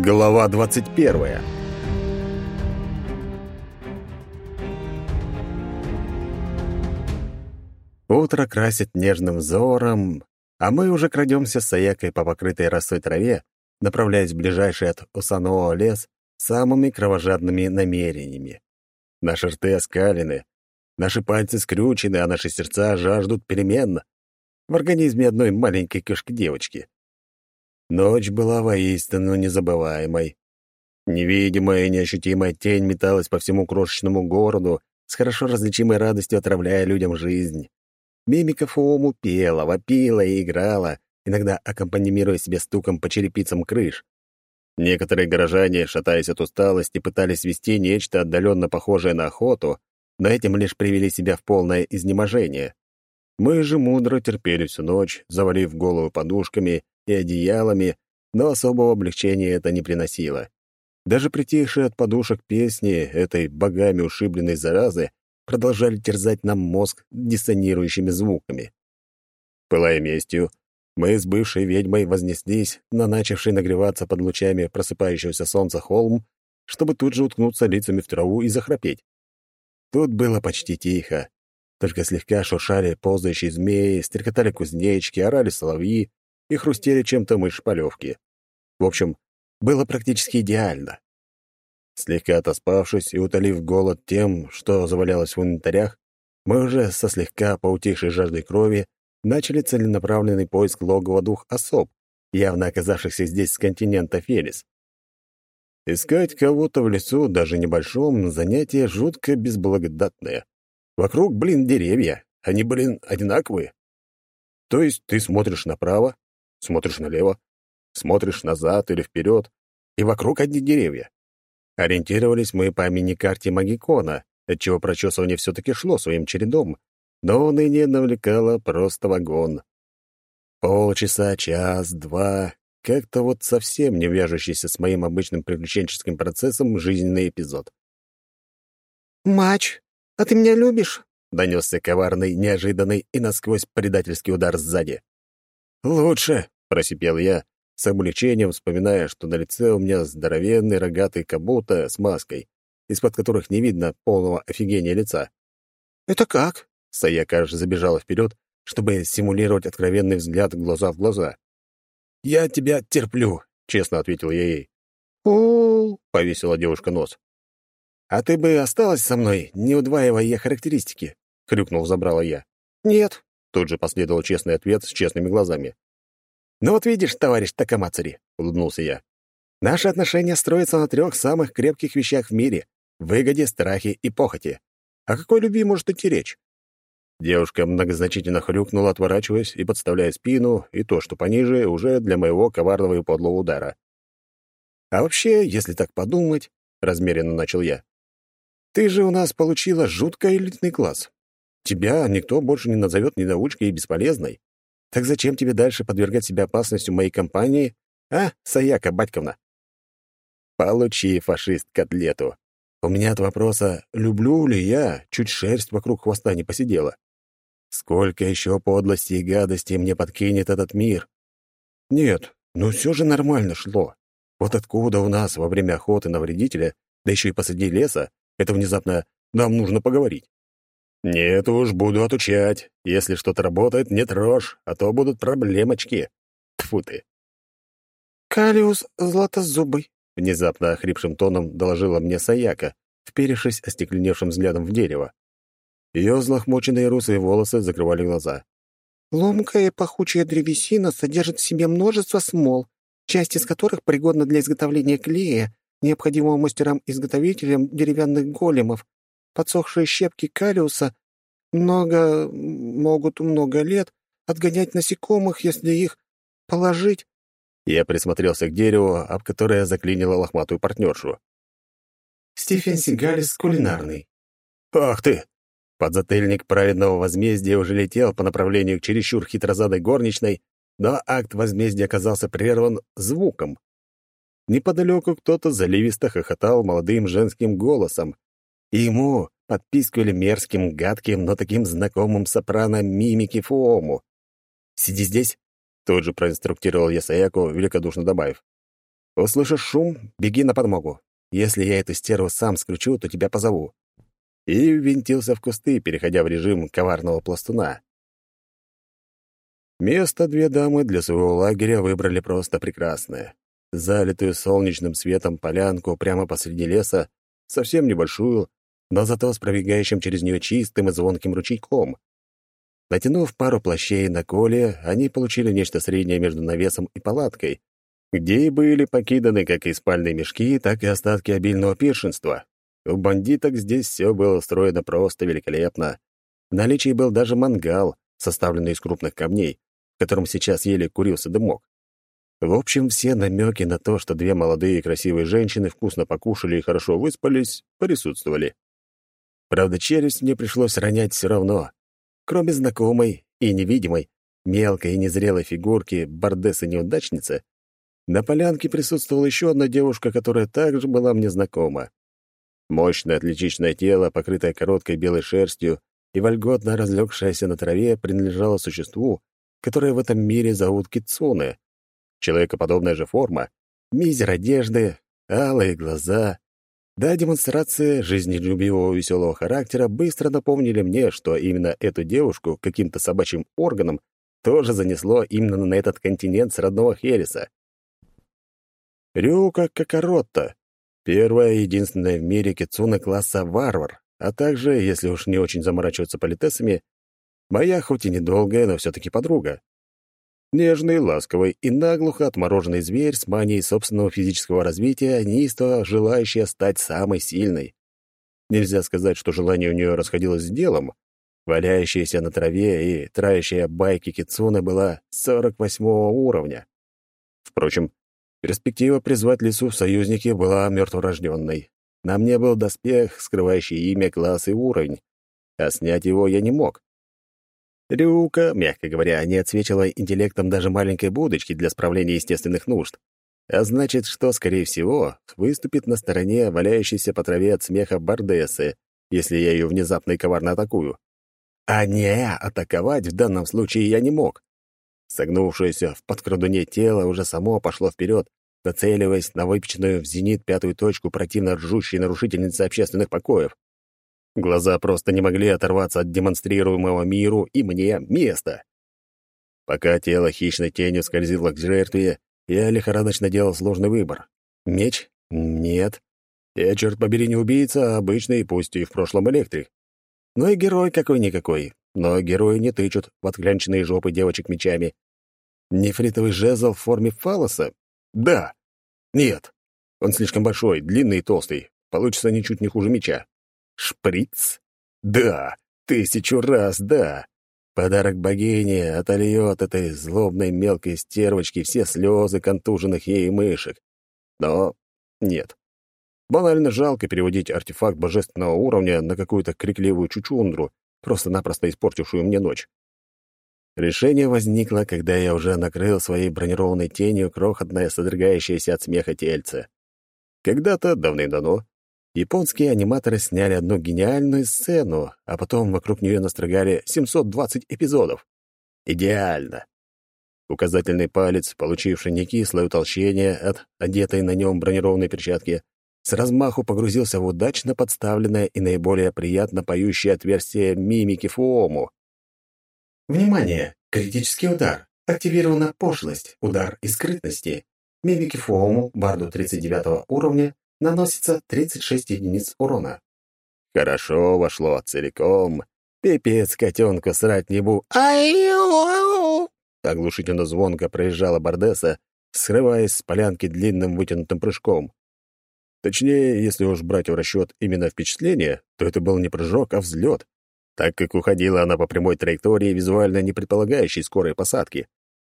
Глава 21. Утро красит нежным взором, а мы уже крадемся с Саякой по покрытой росой траве, направляясь в ближайший от Усанового лес самыми кровожадными намерениями. Наши рты оскалены, наши пальцы скрючены, а наши сердца жаждут перемен в организме одной маленькой кошки-девочки. Ночь была воистину незабываемой. Невидимая и неощутимая тень металась по всему крошечному городу, с хорошо различимой радостью отравляя людям жизнь. Мимика Фому пела, вопила и играла, иногда аккомпанимируя себе стуком по черепицам крыш. Некоторые горожане, шатаясь от усталости, пытались вести нечто отдаленно похожее на охоту, но этим лишь привели себя в полное изнеможение. Мы же мудро терпели всю ночь, завалив голову подушками и одеялами, но особого облегчения это не приносило. Даже притихшие от подушек песни этой богами ушибленной заразы продолжали терзать нам мозг диссонирующими звуками. Пылая местью, мы с бывшей ведьмой вознеслись на начавший нагреваться под лучами просыпающегося солнца холм, чтобы тут же уткнуться лицами в траву и захрапеть. Тут было почти тихо. Только слегка шуршали ползающие змеи, стрекотали кузнечки, орали соловьи и хрустели чем-то мышь-полевки. В общем, было практически идеально. Слегка отоспавшись и утолив голод тем, что завалялось в инвентарях, мы уже со слегка поутихшей жаждой крови начали целенаправленный поиск логова двух особ, явно оказавшихся здесь с континента Фелис. Искать кого-то в лесу, даже небольшом, занятие жутко безблагодатное. Вокруг, блин, деревья. Они, блин, одинаковые. То есть ты смотришь направо, смотришь налево, смотришь назад или вперед, и вокруг одни деревья. Ориентировались мы по мини-карте Магикона, отчего прочесывание все-таки шло своим чередом, но уныние навлекало просто вагон. Полчаса, час, два, как-то вот совсем не вяжущийся с моим обычным приключенческим процессом жизненный эпизод. «Мач, а ты меня любишь?» — донесся коварный, неожиданный и насквозь предательский удар сзади. «Лучше!» — просипел я, с облегчением вспоминая, что на лице у меня здоровенный рогатый кабута с маской, из-под которых не видно полного офигения лица. «Это как?» — Саяка аж забежала вперед, чтобы симулировать откровенный взгляд глаза в глаза. «Я тебя терплю», — честно ответил я ей. «О-о-о!» — повесила девушка нос. «А ты бы осталась со мной, не удваивая я характеристики», — хрюкнул забрала я. «Нет», — тут же последовал честный ответ с честными глазами. «Ну вот видишь, товарищ Такамацари», — улыбнулся я, «наши отношения строятся на трех самых крепких вещах в мире — выгоде, страхе и похоти. О какой любви может идти речь?» Девушка многозначительно хрюкнула, отворачиваясь и подставляя спину, и то, что пониже, уже для моего коварного и подлого удара. «А вообще, если так подумать», — размеренно начал я, «ты же у нас получила жутко элитный класс. Тебя никто больше не назовет недоучкой и бесполезной. Так зачем тебе дальше подвергать себя опасности моей компании, а, Саяка Батьковна? Получи, фашист, котлету. У меня от вопроса «люблю ли я?» чуть шерсть вокруг хвоста не посидела. Сколько еще подлости и гадости мне подкинет этот мир? Нет, ну все же нормально шло. Вот откуда у нас во время охоты на вредителя, да еще и посреди леса, это внезапно «нам нужно поговорить». «Нет уж, буду отучать. Если что-то работает, не трожь, а то будут проблемочки. Тьфу ты!» «Калиус златозубый», — внезапно охрипшим тоном доложила мне Саяка, вперевшись остекленевшим взглядом в дерево. Ее взлохмоченные русые волосы закрывали глаза. «Ломкая и пахучая древесина содержит в себе множество смол, часть из которых пригодна для изготовления клея, необходимого мастерам-изготовителям деревянных големов, подсохшие щепки калиуса много, могут много лет отгонять насекомых, если их положить. Я присмотрелся к дереву, об которое заклинило лохматую партнершу. Стефен Сигалис кулинарный. «Ах ты!» Подзатыльник праведного возмездия уже летел по направлению к чересчур хитрозадой горничной, но акт возмездия оказался прерван звуком. Неподалеку кто-то заливисто хохотал молодым женским голосом, и ему подпискивали мерзким, гадким, но таким знакомым сопрано мимики Фуому. «Сиди здесь», — тут же проинструктировал я Саяку, великодушно добавив. Услышишь шум — беги на подмогу. Если я эту стерву сам скручу, то тебя позову». И ввинтился в кусты, переходя в режим коварного пластуна. Место две дамы для своего лагеря выбрали просто прекрасное. Залитую солнечным светом полянку прямо посреди леса, совсем небольшую, но зато с пробегающим через нее чистым и звонким ручейком. Натянув пару плащей на коле, они получили нечто среднее между навесом и палаткой, где и были покиданы как и спальные мешки, так и остатки обильного пиршенства. У бандиток здесь все было устроено просто великолепно. В наличии был даже мангал, составленный из крупных камней, в котором сейчас еле курился дымок. В общем, все намеки на то, что две молодые и красивые женщины вкусно покушали и хорошо выспались, присутствовали. Правда, челюсть мне пришлось ронять все равно. Кроме знакомой и невидимой, мелкой и незрелой фигурки бардесы-неудачницы, на полянке присутствовала еще одна девушка, которая также была мне знакома. Мощное атлетичное тело, покрытое короткой белой шерстью и вольготно разлегшееся на траве, принадлежало существу, которое в этом мире зовут Кицуне. Человекоподобная же форма, мизер одежды, алые глаза. Да, демонстрация жизнелюбивого веселого характера быстро напомнили мне, что именно эту девушку каким-то собачьим органом тоже занесло именно на этот континент с родного Хереса. Рюка Кокоротта. Первая и единственная в мире кицуна класса «Варвар», а также, если уж не очень заморачиваться политесами, моя хоть и недолгая, но все-таки подруга. Нежный, ласковый и наглухо отмороженный зверь с манией собственного физического развития, неистово желающая стать самой сильной. Нельзя сказать, что желание у нее расходилось с делом. Валяющаяся на траве и трающая байки Кицуна была 48 уровня. Впрочем, Перспектива призвать лису в союзники была мертворожденной. На мне был доспех, скрывающий имя, класс и уровень, а снять его я не мог. Рюка, мягко говоря, не отсвечивала интеллектом даже маленькой будочки для справления естественных нужд. А значит, что, скорее всего, выступит на стороне валяющейся по траве от смеха Бардессы, если я ее внезапно и коварно атакую. А не атаковать в данном случае я не мог. Согнувшееся в подкрадуне тело уже само пошло вперед, нацеливаясь на выпеченную в зенит пятую точку противно ржущей нарушительницы общественных покоев. Глаза просто не могли оторваться от демонстрируемого миру и мне места. Пока тело хищной тенью скользило к жертве, я лихорадочно делал сложный выбор. Меч? Нет. Я, черт побери, не убийца, а обычный, пусть и в прошлом электрик. Ну и герой какой-никакой. Но герои не тычут в отклянченные жопы девочек мечами. Нефритовый жезл в форме фалоса? Да. Нет. Он слишком большой, длинный и толстый. Получится ничуть не хуже меча. Шприц? Да. Тысячу раз да. Подарок богине отольет этой злобной мелкой стервочки все слезы контуженных ей мышек. Но нет. Банально жалко переводить артефакт божественного уровня на какую-то крикливую чучундру, просто-напросто испортившую мне ночь. Решение возникло, когда я уже накрыл своей бронированной тенью крохотное, содрогающееся от смеха тельце. Когда-то, давным-давно, японские аниматоры сняли одну гениальную сцену, а потом вокруг нее настрогали 720 эпизодов. Идеально! Указательный палец, получивший некислое утолщение от одетой на нем бронированной перчатки, с размаху погрузился в удачно подставленное и наиболее приятно поющее отверстие мимики Фуому. Внимание! Критический удар. Активирована пошлость, удар и скрытности. Мимики Фуому, барду 39 уровня, наносится 36 единиц урона. Хорошо вошло целиком. Пипец котенка срать не бу. Ай-ю! Оглушительно звонко проезжала Бардеса, срываясь с полянки длинным вытянутым прыжком. Точнее, если уж брать в расчет именно впечатление, то это был не прыжок, а взлет, так как уходила она по прямой траектории, визуально не предполагающей скорой посадки.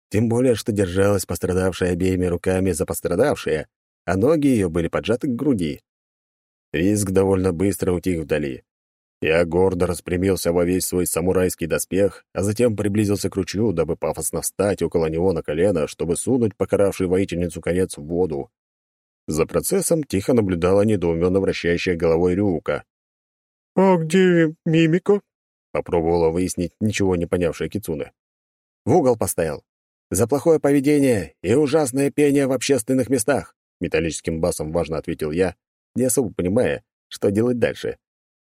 Тем более, что держалась пострадавшая обеими руками за пострадавшее, а ноги ее были поджаты к груди. Риск довольно быстро утих вдали. Я гордо распрямился во весь свой самурайский доспех, а затем приблизился к ручью, дабы пафосно встать около него на колено, чтобы сунуть покаравшую воительницу конец в воду. За процессом тихо наблюдала недоуменно вращающая головой Рюка. «А где Мимика?» — попробовала выяснить ничего не понявшая Кицуна. «В угол поставил. За плохое поведение и ужасное пение в общественных местах», — металлическим басом важно ответил я, не особо понимая, что делать дальше.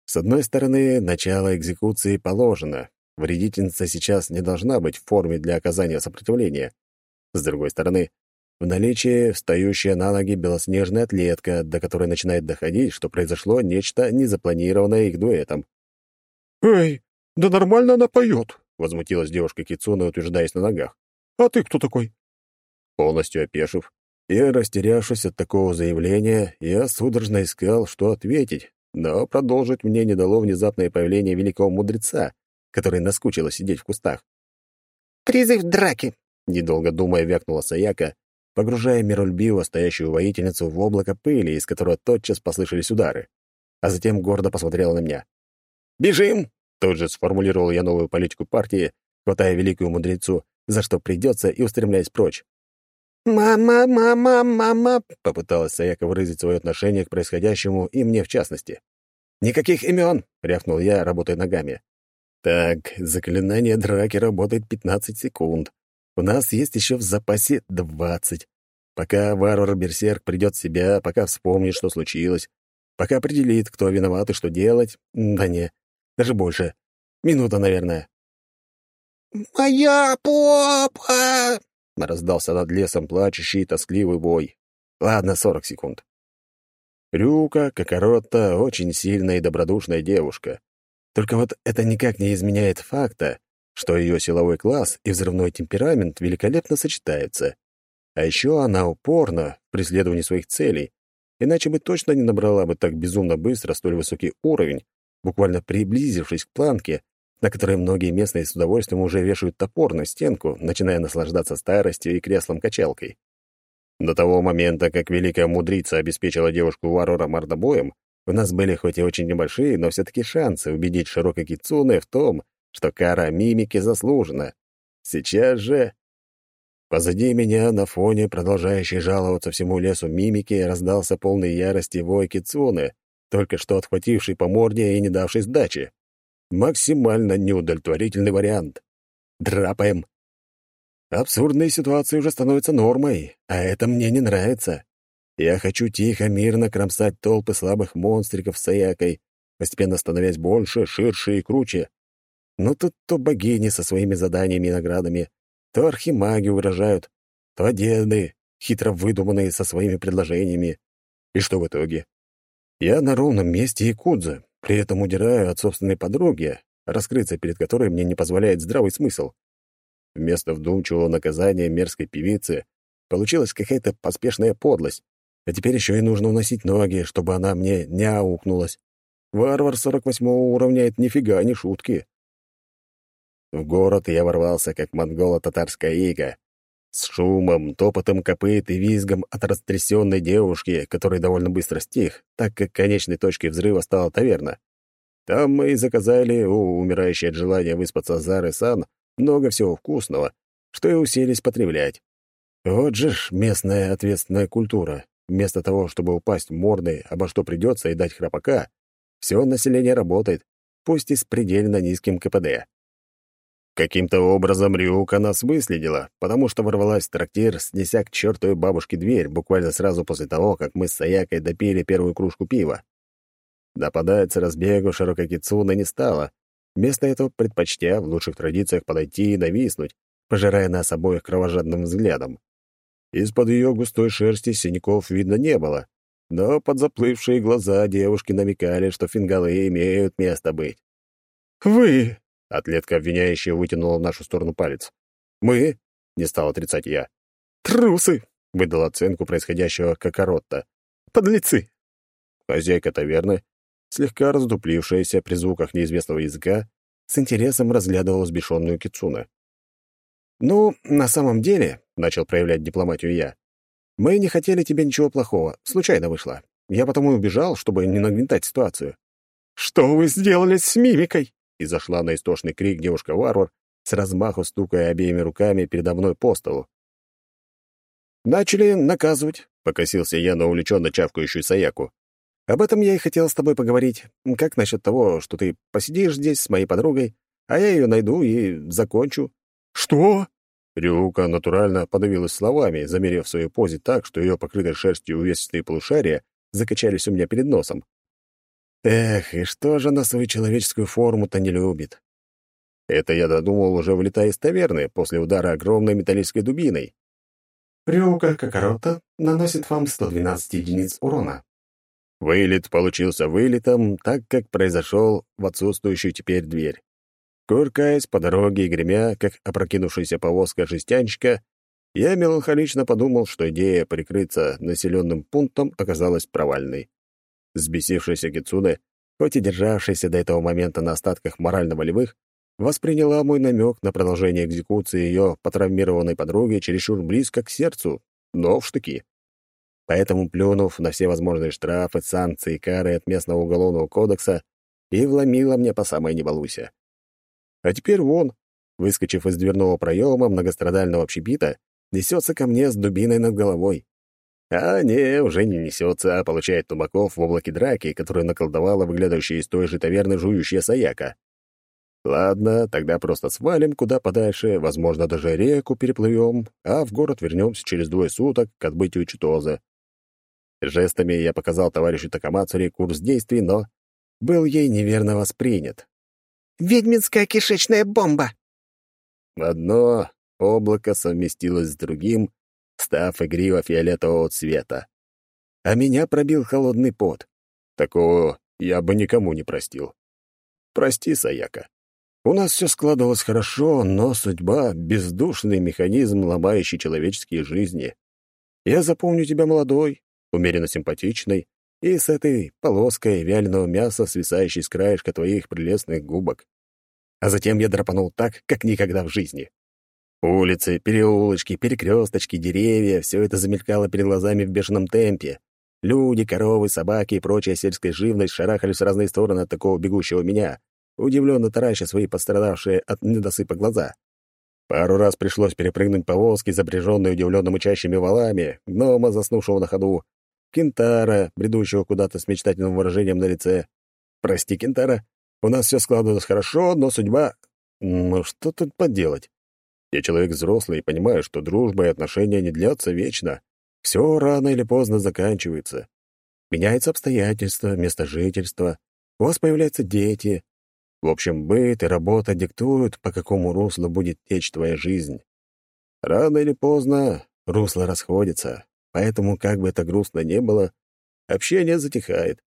С одной стороны, начало экзекуции положено. Вредительница сейчас не должна быть в форме для оказания сопротивления. С другой стороны, в наличии встающая на ноги белоснежная атлетка, до которой начинает доходить, что произошло нечто незапланированное их дуэтом. «Эй, да нормально она поет!» — возмутилась девушка Кицуна, утверждаясь на ногах. «А ты кто такой?» Полностью опешив и растерявшись от такого заявления, я судорожно искал, что ответить, но продолжить мне не дало внезапное появление великого мудреца, который наскучило сидеть в кустах. «Призыв драки!» — недолго думая вякнула Саяка, погружая мирольбиво стоящую воительницу в облако пыли, из которого тотчас послышались удары, а затем гордо посмотрела на меня. «Бежим!» — тут же сформулировал я новую политику партии, хватая великую мудрецу, за что придется, и устремляясь прочь. «Мама, мама, мама!» — попыталась Саяка выразить свое отношение к происходящему и мне в частности. «Никаких имен!» — рявкнул я, работая ногами. «Так, заклинание драки работает 15 секунд. У нас есть еще в запасе 20. Пока варвар-берсерк придет в себя, пока вспомнит, что случилось, пока определит, кто виноват и что делать. Да не, даже больше. Минута, наверное». «Моя попа!» Раздался над лесом плачущий и тоскливый бой. Ладно, сорок секунд. Рюка, Кокоротта, очень сильная и добродушная девушка. Только вот это никак не изменяет факта, что ее силовой класс и взрывной темперамент великолепно сочетаются. А еще она упорна в преследовании своих целей, иначе бы точно не набрала бы так безумно быстро столь высокий уровень, буквально приблизившись к планке, на которой многие местные с удовольствием уже вешают топор на стенку, начиная наслаждаться старостью и креслом-качалкой. До того момента, как великая мудрица обеспечила девушку варвара мордобоем, у нас были хоть и очень небольшие, но все-таки шансы убедить Широкой Кицуне в том, что кара мимики заслужена. Сейчас же... Позади меня, на фоне продолжающей жаловаться всему лесу мимики, раздался полный ярости вой Кицуны, только что отхвативший по морде и не давший сдачи. Максимально неудовлетворительный вариант. Драпаем. Абсурдные ситуации уже становятся нормой, а это мне не нравится. Я хочу тихо, мирно кромсать толпы слабых монстриков с Аякой, постепенно становясь больше, ширше и круче. Но тут то богини со своими заданиями и наградами, то архимаги угрожают, то деды, хитро выдуманные со своими предложениями. И что в итоге? Я на ровном месте Якудза, при этом удираю от собственной подруги, раскрыться перед которой мне не позволяет здравый смысл. Вместо вдумчивого наказания мерзкой певицы получилась какая-то поспешная подлость, а теперь еще и нужно уносить ноги, чтобы она мне не аукнулась. Варвар 48 уровня — это нифига не шутки. В город я ворвался, как монголо-татарская ига, с шумом, топотом копыт и визгом от растрясенной девушки, который довольно быстро стих, так как конечной точкой взрыва стала таверна. Там мы и заказали у умирающей от желания выспаться Зары Сан много всего вкусного, что и уселись потреблять. Вот же ж местная ответственная культура. Вместо того, чтобы упасть мордой обо что придется и дать храпака, все население работает, пусть и с предельно низким КПД. Каким-то образом Рюка нас выследила, потому что ворвалась в трактир, снеся к чертовой бабушке дверь, буквально сразу после того, как мы с Саякой допили первую кружку пива. Нападать с разбегу широкой кицуна не стала, вместо этого предпочтя в лучших традициях подойти и нависнуть, пожирая нас обоих кровожадным взглядом. Из-под ее густой шерсти синяков видно не было, но под заплывшие глаза девушки намекали, что фингалы имеют место быть. «Вы!» Атлетка обвиняющая вытянула в нашу сторону палец. «Мы?» — не стал отрицать я. «Трусы!» — выдал оценку происходящего Кокоротта. «Подлецы!» Хозяйка таверны, слегка раздуплившаяся при звуках неизвестного языка, с интересом разглядывала сбешенную Кицуна. «Ну, на самом деле», — начал проявлять дипломатию я, «мы не хотели тебе ничего плохого, случайно вышло. Я потому и убежал, чтобы не нагнетать ситуацию». «Что вы сделали с мимикой?» И зашла на истошный крик девушка-варвар, с размаху стукая обеими руками передо мной по столу. «Начали наказывать», — покосился я на увлеченно чавкающую Саяку. «Об этом я и хотел с тобой поговорить. Как насчет того, что ты посидишь здесь с моей подругой, а я ее найду и закончу?» «Что?» Рюка натурально подавилась словами, замерев в своей позе так, что ее покрытые шерстью увесистые полушария закачались у меня перед носом. Эх, и что же она свою человеческую форму-то не любит? Это я додумал, уже вылетая из таверны после удара огромной металлической дубиной. Рюка Кокорота наносит вам 112 единиц урона. Вылет получился вылетом, так как произошел в отсутствующую теперь дверь. Куркаясь по дороге и гремя, как опрокинувшаяся повозка жестянщика, я меланхолично подумал, что идея прикрыться населенным пунктом оказалась провальной. Сбесившаяся Кицуне, хоть и державшаяся до этого момента на остатках морально-волевых, восприняла мой намек на продолжение экзекуции ее потравмированной подруги чересчур близко к сердцу, но в штыки. Поэтому, плюнув на все возможные штрафы, санкции и кары от местного уголовного кодекса, и вломила мне по самой небалуйся. А теперь вон, выскочив из дверного проема многострадального общепита, несется ко мне с дубиной над головой. А не, уже не несется, а получает тумаков в облаке драки, которую наколдовала выглядывающая из той же таверны жующая Саяка. Ладно, тогда просто свалим куда подальше, возможно, даже реку переплывем, а в город вернемся через двое суток к отбытию Читоза. Жестами я показал товарищу Такамацури курс действий, но был ей неверно воспринят. «Ведьминская кишечная бомба!» Одно облако совместилось с другим, став игриво-фиолетового цвета. А меня пробил холодный пот. Такого я бы никому не простил. Прости, Саяка. У нас все складывалось хорошо, но судьба — бездушный механизм, ломающий человеческие жизни. Я запомню тебя молодой, умеренно симпатичной и с этой полоской вяленого мяса, свисающей с краешка твоих прелестных губок. А затем я драпанул так, как никогда в жизни. Улицы, переулочки, перекресточки, деревья — все это замелькало перед глазами в бешеном темпе. Люди, коровы, собаки и прочая сельская живность шарахались в разные стороны от такого бегущего меня — удивленно тараща свои пострадавшие от недосыпа глаза. Пару раз пришлось перепрыгнуть повозки, запряженные удивленно мычащими валами, гнома, заснувшего на ходу, кентара, бредущего куда-то с мечтательным выражением на лице. «Прости, кентара, у нас все складывалось хорошо, но судьба... Ну, что тут поделать? Я человек взрослый и понимаю, что дружба и отношения не длятся вечно. Все рано или поздно заканчивается. Меняются обстоятельства, место жительства, у вас появляются дети, в общем, быт и работа диктуют, по какому руслу будет течь твоя жизнь. Рано или поздно русло расходится, поэтому, как бы это грустно ни было, общение затихает.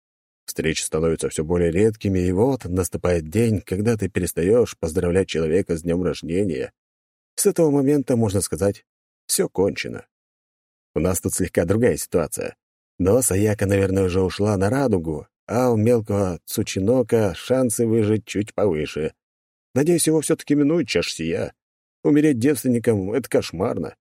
Встречи становятся все более редкими, и вот наступает день, когда ты перестаешь поздравлять человека с днем рождения. С этого момента, можно сказать, все кончено. У нас тут слегка другая ситуация. Но Саяка, наверное, уже ушла на радугу, а у мелкого Цучинока шансы выжить чуть повыше. Надеюсь, его все-таки минует чаш сия. Умереть девственником — это кошмарно.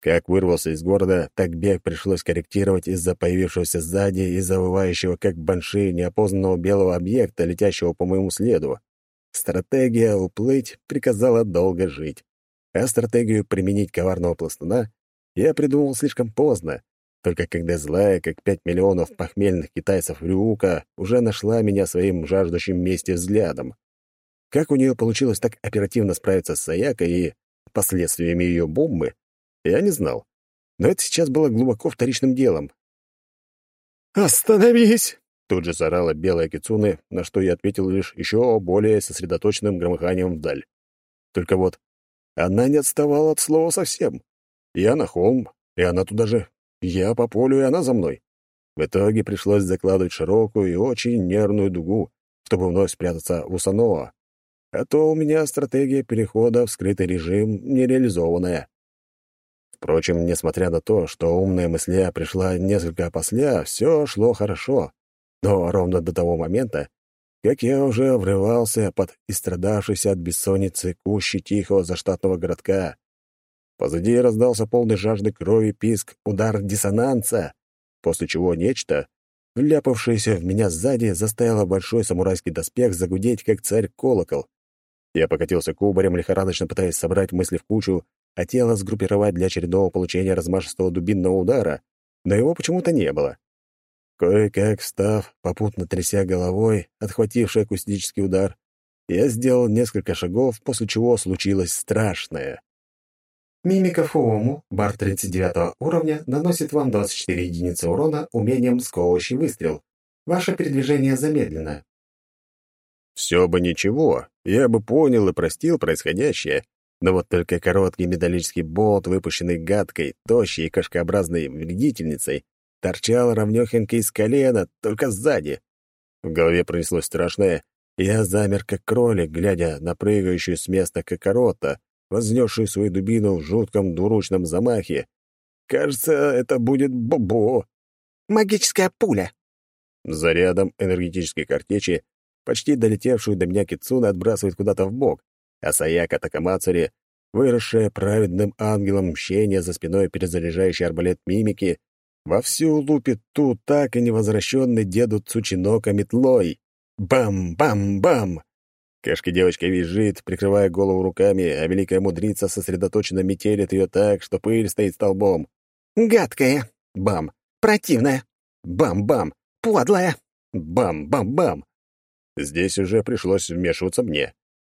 Как вырвался из города, так бег пришлось корректировать из-за появившегося сзади и завывающего, как банши, неопознанного белого объекта, летящего по моему следу. Стратегия «уплыть» приказала долго жить. А стратегию применить коварного пластуна я придумал слишком поздно, только когда злая, как пять миллионов похмельных китайцев Рюка, уже нашла меня своим жаждущим месте взглядом. Как у нее получилось так оперативно справиться с Саякой и последствиями ее бомбы, я не знал. Но это сейчас было глубоко вторичным делом. «Остановись!» Тут же заорала белая кицуны, на что я ответил лишь еще более сосредоточенным громыханием вдаль. Только вот она не отставала от слова совсем. Я на холм, и она туда же. Я по полю, и она за мной. В итоге пришлось закладывать широкую и очень нервную дугу, чтобы вновь спрятаться в Усанова. А то у меня стратегия перехода в скрытый режим нереализованная. Впрочем, несмотря на то, что умная мысля пришла несколько опосля, все шло хорошо. Но ровно до того момента, как я уже врывался под истрадавшийся от бессонницы кущи тихого заштатного городка, Позади раздался полный жажды крови писк, удар диссонанса, после чего нечто, вляпавшееся в меня сзади, заставило большой самурайский доспех загудеть, как царь-колокол. Я покатился кубарем, лихорадочно пытаясь собрать мысли в кучу, а тело сгруппировать для очередного получения размашистого дубинного удара, но его почему-то не было. Кое-как встав, попутно тряся головой, отхвативший акустический удар, я сделал несколько шагов, после чего случилось страшное. Мимика Фуому, бар 39 уровня, наносит вам 24 единицы урона умением сковывающий выстрел. Ваше передвижение замедлено. Все бы ничего, я бы понял и простил происходящее, но вот только короткий металлический болт, выпущенный гадкой, тощей и кашкообразной вредительницей, торчал равнёхонько из колена, только сзади. В голове пронеслось страшное. Я замер, как кролик, глядя на прыгающую с места кокорота, вознесшую свою дубину в жутком двуручном замахе. Кажется, это будет Бобо. «Магическая пуля!» Зарядом энергетической картечи почти долетевшую до меня Кицуна отбрасывает куда-то в бок, а Саяка Такамацури, выросшая праведным ангелом мщения за спиной перезаряжающий арбалет мимики, вовсю лупит ту так и невозвращенный деду Цучинока метлой. Бам-бам-бам! Кашка-девочка визжит, прикрывая голову руками, а великая мудрица сосредоточенно метелит ее так, что пыль стоит столбом. «Гадкая!» Бам! «Противная!» Бам-бам! «Подлая!» Бам-бам-бам! Здесь уже пришлось вмешиваться мне.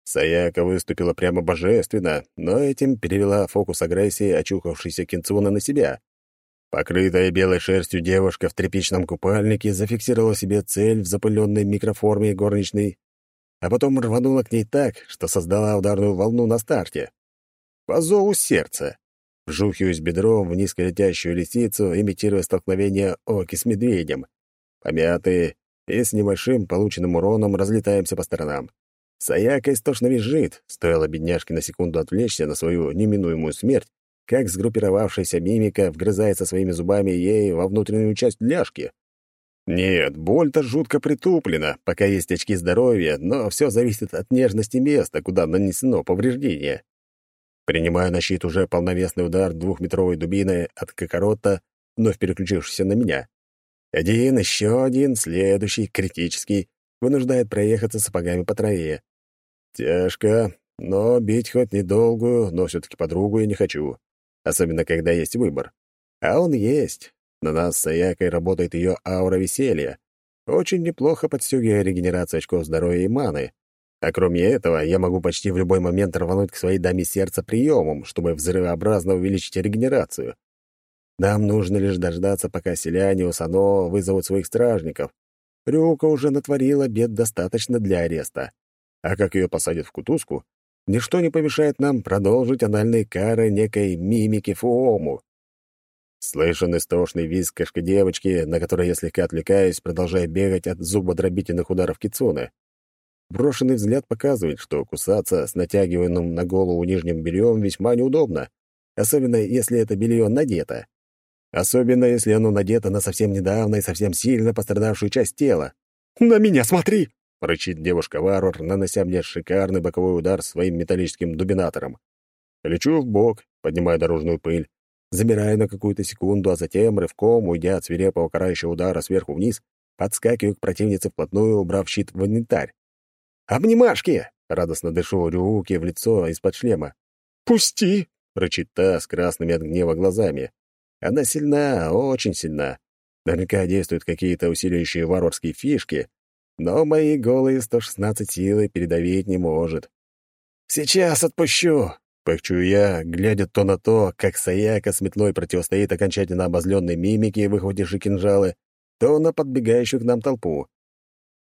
Саяка выступила прямо божественно, но этим перевела фокус агрессии очухавшейся Кинцуна на себя. Покрытая белой шерстью девушка в тряпичном купальнике зафиксировала себе цель в запыленной микроформе горничной, а потом рванула к ней так, что создала ударную волну на старте. По зову сердца. Вжухиваюсь бедром в низколетящую лисицу, имитируя столкновение оки с медведем. Помятые и с небольшим полученным уроном разлетаемся по сторонам. Саяка истошно визжит, стоило бедняжке на секунду отвлечься на свою неминуемую смерть, как сгруппировавшаяся мимика вгрызается своими зубами ей во внутреннюю часть ляжки. Нет, боль-то жутко притуплена, пока есть очки здоровья, но все зависит от нежности места, куда нанесено повреждение. Принимаю на щит уже полновесный удар двухметровой дубиной от Кокорота, вновь переключившийся на меня. Один, еще один, следующий, критический, вынуждает проехаться сапогами по траве. Тяжко, но бить хоть недолгую, но все-таки подругу я не хочу. Особенно, когда есть выбор. А он есть. На нас с Аякой работает ее аура веселья. Очень неплохо подстегивая регенерацию очков здоровья и маны. А кроме этого, я могу почти в любой момент рвануть к своей даме сердца приемом, чтобы взрывообразно увеличить регенерацию. Нам нужно лишь дождаться, пока селяне у Сано вызовут своих стражников. Рюка уже натворила бед достаточно для ареста. А как ее посадят в кутузку, ничто не помешает нам продолжить анальные кары некой мимики Фуому. Слышен истошный визг кошка-девочки, на которой я слегка отвлекаюсь, продолжая бегать от зубодробительных ударов кицуны. Брошенный взгляд показывает, что кусаться с натягиваемым на голову нижним бельем весьма неудобно, особенно если это белье надето. Особенно, если оно надето на совсем недавно и совсем сильно пострадавшую часть тела. «На меня смотри!» — рычит девушка-варвар, нанося мне шикарный боковой удар своим металлическим дубинатором. Лечу в бок, поднимая дорожную пыль, замираю на какую-то секунду, а затем, рывком, уйдя от свирепого карающего удара сверху вниз, подскакиваю к противнице вплотную, убрав щит в инвентарь. «Обнимашки!» — радостно дышу Рюуки в лицо из-под шлема. «Пусти!» — рычит та с красными от гнева глазами. Она сильна, очень сильна. Наверняка действуют какие-то усиливающие варварские фишки, но мои голые 116 силы передавить не может. «Сейчас отпущу!» Пыхчу я, глядя то на то, как Саяка с метлой противостоит окончательно обозленной мимике, выхватившей кинжалы, то на подбегающую к нам толпу.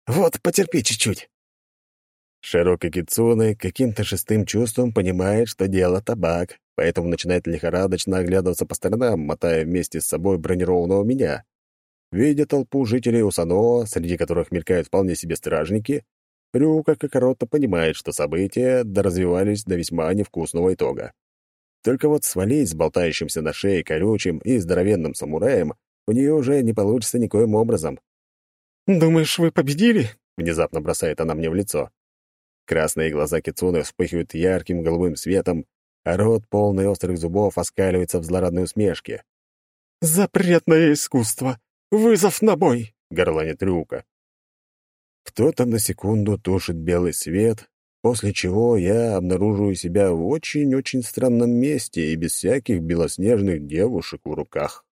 «Вот, потерпи чуть-чуть». Широкий Кицуны каким-то шестым чувством понимает, что дело табак, поэтому начинает лихорадочно оглядываться по сторонам, мотая вместе с собой бронированного меня. Видя толпу жителей Усано, среди которых мелькают вполне себе стражники, Рюка Кокорота понимает, что события доразвивались до весьма невкусного итога. Только вот свалить с болтающимся на шее колючим и здоровенным самураем у нее уже не получится никоим образом. «Думаешь, вы победили?» — внезапно бросает она мне в лицо. Красные глаза Кицуны вспыхивают ярким голубым светом, а рот, полный острых зубов, оскаливается в злорадной усмешке. «Запретное искусство! Вызов на бой!» — горланит Рюка. Кто-то на секунду тушит белый свет, после чего я обнаруживаю себя в очень-очень странном месте и без всяких белоснежных девушек в руках.